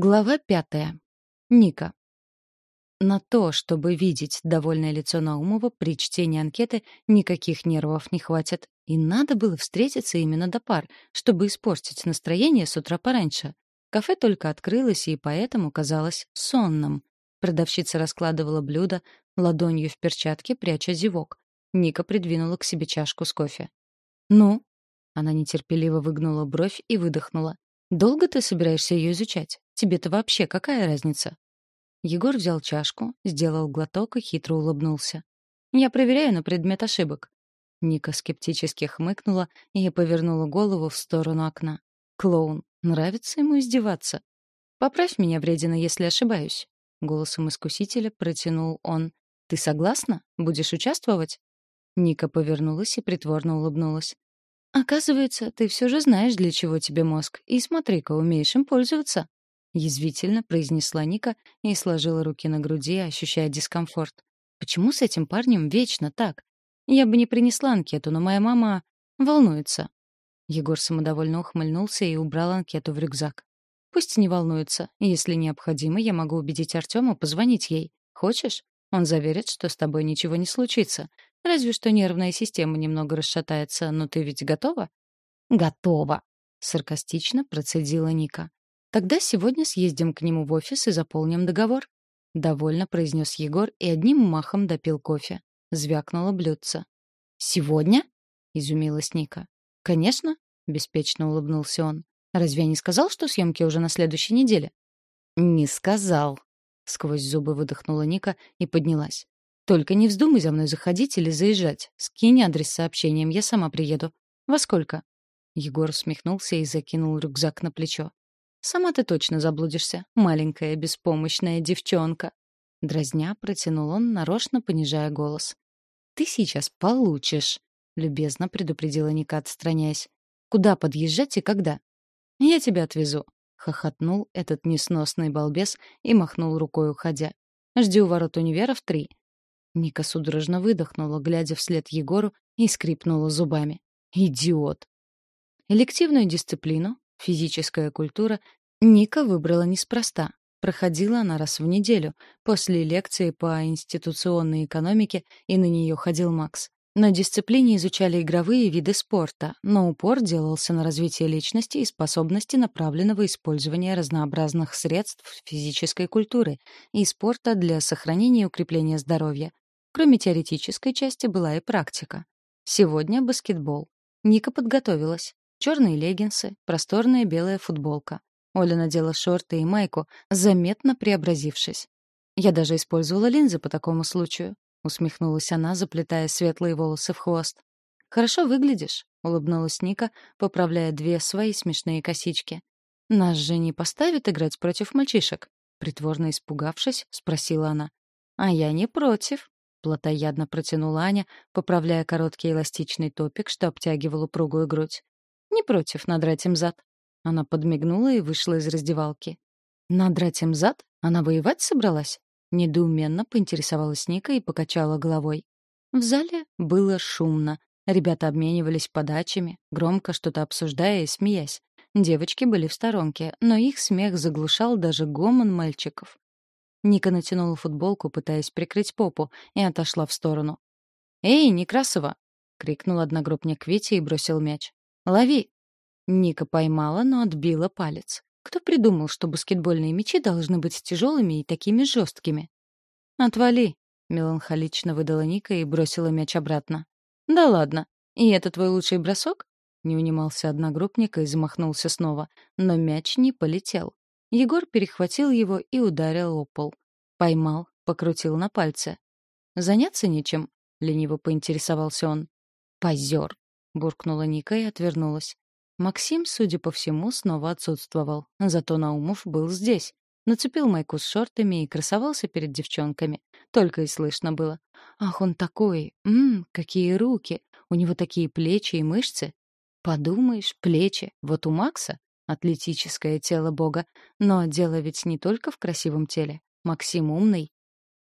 Глава пятая. Ника. На то, чтобы видеть довольное лицо Наумова при чтении анкеты, никаких нервов не хватит. И надо было встретиться именно до пар, чтобы испортить настроение с утра пораньше. Кафе только открылось и поэтому казалось сонным. Продавщица раскладывала блюда, ладонью в перчатке пряча зевок. Ника придвинула к себе чашку с кофе. «Ну?» Она нетерпеливо выгнула бровь и выдохнула. «Долго ты собираешься ее изучать? Тебе-то вообще какая разница?» Егор взял чашку, сделал глоток и хитро улыбнулся. «Я проверяю на предмет ошибок». Ника скептически хмыкнула и повернула голову в сторону окна. «Клоун, нравится ему издеваться?» «Поправь меня, вредина, если ошибаюсь», — голосом искусителя протянул он. «Ты согласна? Будешь участвовать?» Ника повернулась и притворно улыбнулась. «Оказывается, ты все же знаешь, для чего тебе мозг, и смотри-ка, умеешь им пользоваться», — язвительно произнесла Ника и сложила руки на груди, ощущая дискомфорт. «Почему с этим парнем вечно так? Я бы не принесла анкету, но моя мама волнуется». Егор самодовольно ухмыльнулся и убрал анкету в рюкзак. «Пусть не волнуется. Если необходимо, я могу убедить Артема позвонить ей. Хочешь? Он заверит, что с тобой ничего не случится. Разве что нервная система немного расшатается, но ты ведь готова? Готова, саркастично процедила Ника. Тогда сегодня съездим к нему в офис и заполним договор, довольно произнес Егор и одним махом допил кофе. Звякнуло блюдце. Сегодня? изумилась Ника. Конечно, беспечно улыбнулся он. Разве я не сказал, что съемки уже на следующей неделе? Не сказал, сквозь зубы выдохнула Ника и поднялась. Только не вздумай за мной заходить или заезжать. Скинь адрес сообщением, я сама приеду. Во сколько? Егор усмехнулся и закинул рюкзак на плечо. Сама ты точно заблудишься, маленькая беспомощная девчонка. Дразня протянул он, нарочно понижая голос. Ты сейчас получишь, любезно предупредила Ника, отстраняясь. Куда подъезжать и когда? Я тебя отвезу, хохотнул этот несносный балбес и махнул рукой, уходя. Жди у ворот универа в три. Ника судорожно выдохнула, глядя вслед Егору, и скрипнула зубами. «Идиот!» Элективную дисциплину, физическая культура, Ника выбрала неспроста. Проходила она раз в неделю, после лекции по институционной экономике, и на нее ходил Макс. На дисциплине изучали игровые виды спорта, но упор делался на развитие личности и способности направленного использования разнообразных средств физической культуры и спорта для сохранения и укрепления здоровья. Кроме теоретической части была и практика. Сегодня баскетбол. Ника подготовилась. Черные леггинсы, просторная белая футболка. Оля надела шорты и майку, заметно преобразившись. Я даже использовала линзы по такому случаю. Усмехнулась она, заплетая светлые волосы в хвост. «Хорошо выглядишь», — улыбнулась Ника, поправляя две свои смешные косички. «Нас же не поставят играть против мальчишек?» Притворно испугавшись, спросила она. «А я не против», Плотоядно протянула Аня, поправляя короткий эластичный топик, что обтягивал упругую грудь. «Не против надрать им зад». Она подмигнула и вышла из раздевалки. «Надрать им зад? Она воевать собралась?» Недоуменно поинтересовалась Ника и покачала головой. В зале было шумно. Ребята обменивались подачами, громко что-то обсуждая и смеясь. Девочки были в сторонке, но их смех заглушал даже гомон мальчиков. Ника натянула футболку, пытаясь прикрыть попу, и отошла в сторону. «Эй, Некрасова!» — крикнул одногруппник Витя и бросил мяч. «Лови!» Ника поймала, но отбила палец. Кто придумал, что баскетбольные мячи должны быть тяжелыми и такими жесткими? «Отвали!» — меланхолично выдала Ника и бросила мяч обратно. «Да ладно. И это твой лучший бросок?» Не унимался одногруппник и замахнулся снова, но мяч не полетел. Егор перехватил его и ударил о пол. Поймал, покрутил на пальце. «Заняться нечем?» — лениво поинтересовался он. «Позер!» — буркнула Ника и отвернулась. Максим, судя по всему, снова отсутствовал. Зато Наумов был здесь. Нацепил майку с шортами и красовался перед девчонками. Только и слышно было. «Ах, он такой! Ммм, какие руки! У него такие плечи и мышцы!» «Подумаешь, плечи! Вот у Макса атлетическое тело бога. Но дело ведь не только в красивом теле. Максим умный.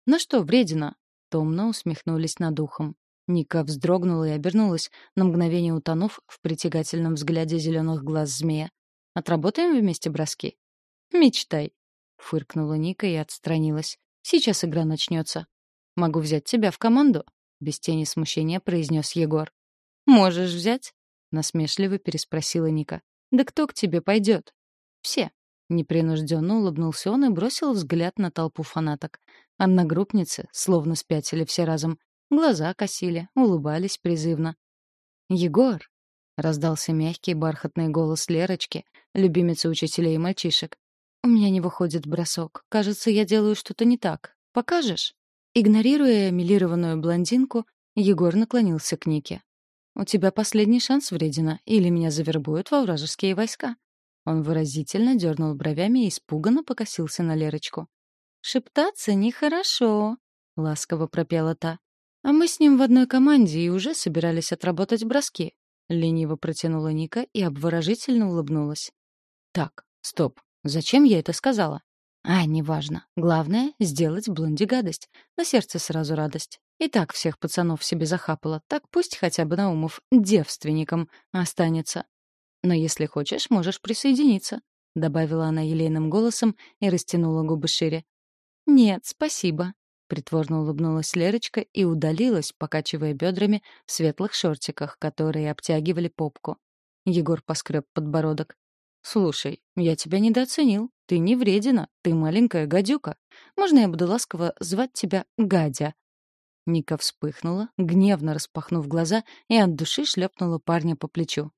«Ну что, вредина?» — томно усмехнулись над ухом. Ника вздрогнула и обернулась, на мгновение утонув в притягательном взгляде зеленых глаз змея. «Отработаем вместе броски?» «Мечтай», — фыркнула Ника и отстранилась. «Сейчас игра начнется. Могу взять тебя в команду?» — без тени смущения произнес Егор. «Можешь взять?» — насмешливо переспросила Ника. «Да кто к тебе пойдет?» «Все». Непринужденно улыбнулся он и бросил взгляд на толпу фанаток. Одногруппницы, словно спятили все разом, глаза косили, улыбались призывно. «Егор!» — раздался мягкий бархатный голос Лерочки, любимицы учителей и мальчишек. «У меня не выходит бросок. Кажется, я делаю что-то не так. Покажешь?» Игнорируя милированную блондинку, Егор наклонился к Нике. «У тебя последний шанс, вредина, или меня завербуют во вражеские войска». Он выразительно дернул бровями и испуганно покосился на Лерочку. «Шептаться нехорошо», — ласково пропела та. «А мы с ним в одной команде и уже собирались отработать броски», — лениво протянула Ника и обворожительно улыбнулась. «Так, стоп. Зачем я это сказала?» «А, неважно. Главное — сделать блонди гадость. На сердце сразу радость. И так всех пацанов себе захапала, так пусть хотя бы Наумов девственником останется. Но если хочешь, можешь присоединиться», — добавила она елейным голосом и растянула губы шире. «Нет, спасибо», — притворно улыбнулась Лерочка и удалилась, покачивая бедрами в светлых шортиках, которые обтягивали попку. Егор поскреб подбородок. «Слушай, я тебя недооценил. Ты не вредина, ты маленькая гадюка. Можно я буду ласково звать тебя Гадя?» Ника вспыхнула, гневно распахнув глаза, и от души шлепнула парня по плечу.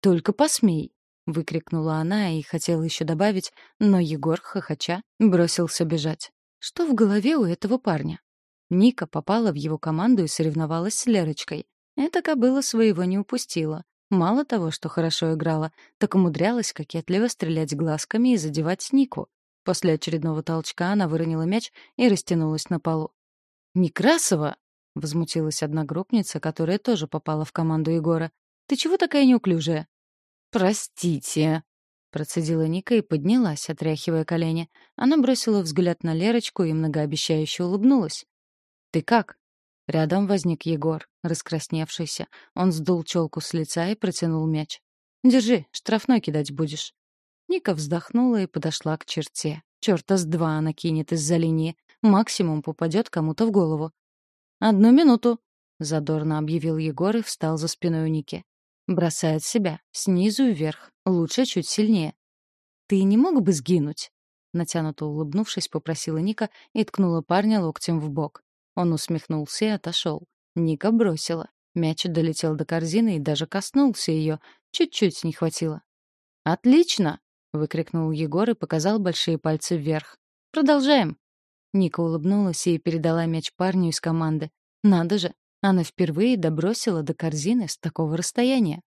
«Только посмей!» — выкрикнула она и хотела еще добавить, но Егор, хохоча, бросился бежать. Что в голове у этого парня? Ника попала в его команду и соревновалась с Лерочкой. Эта кобыла своего не упустила. Мало того, что хорошо играла, так умудрялась кокетливо стрелять глазками и задевать Нику. После очередного толчка она выронила мяч и растянулась на полу. «Некрасова!» — возмутилась одногруппница, которая тоже попала в команду Егора. «Ты чего такая неуклюжая?» «Простите», — процедила Ника и поднялась, отряхивая колени. Она бросила взгляд на Лерочку и многообещающе улыбнулась. «Ты как?» Рядом возник Егор, раскрасневшийся. Он сдул челку с лица и протянул мяч. «Держи, штрафной кидать будешь». Ника вздохнула и подошла к черте. Чёрта с два она кинет из-за линии. Максимум попадет кому-то в голову. «Одну минуту», — задорно объявил Егор и встал за спиной у Ники. Бросает себя, снизу вверх, лучше чуть сильнее. «Ты не мог бы сгинуть?» Натянуто улыбнувшись, попросила Ника и ткнула парня локтем в бок. Он усмехнулся и отошел. Ника бросила. Мяч долетел до корзины и даже коснулся ее. Чуть-чуть не хватило. «Отлично!» — выкрикнул Егор и показал большие пальцы вверх. «Продолжаем!» Ника улыбнулась и передала мяч парню из команды. «Надо же, она впервые добросила до корзины с такого расстояния.